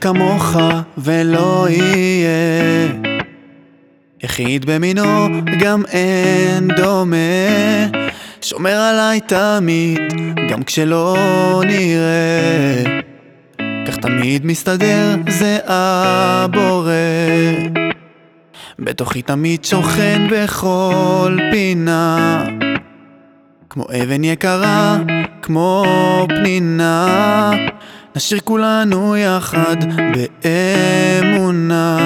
כמוך ולא יהיה. יחיד במינו גם אין דומה. שומר עליי תמיד גם כשלא נראה. כך תמיד מסתדר זה הבורא. בתוכי תמיד שוכן בכל פינה. כמו אבן יקרה, כמו פנינה נשאיר כולנו יחד באמונה.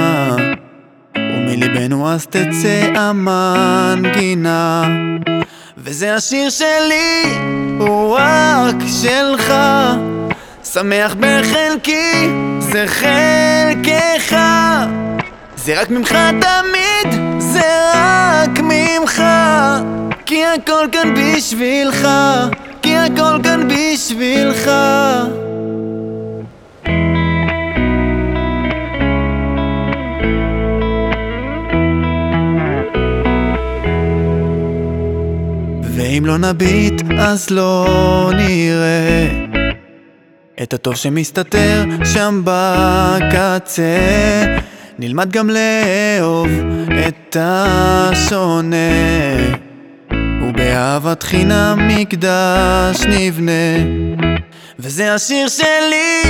ומליבנו אז תצא המנגינה. וזה השיר שלי, הוא רק שלך. שמח בחלקי, זה חלקך זה רק ממך תמיד, זה רק ממך. כי הכל כאן בשבילך, כי הכל כאן בשבילך ואם לא נביט אז לא נראה. את הטוב שמסתתר שם בקצה. נלמד גם לאהוב את השונה. ובאהבת חינם מקדש נבנה. וזה השיר שלי,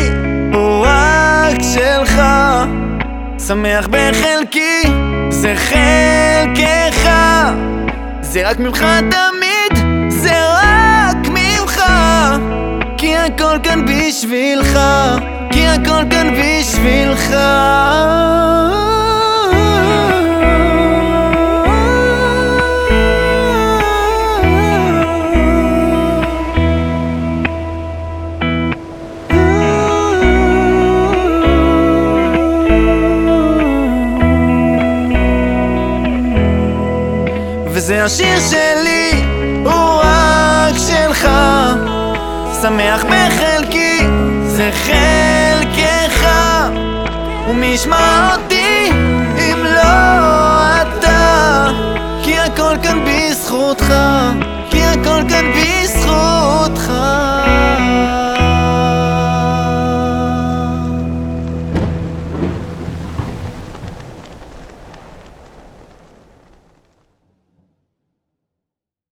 שמח בחלקי, זה חלקך. זה רק ממך תמיד, זה רק ממך. כי הכל כאן בשבילך, כי הכל כאן בשבילך וזה השיר שלי, הוא רק שלך. שמח בחלקי, זה חלקך. ומי ישמע אותי אם לא אתה. כי הכל כאן בזכותך כי הכל כאן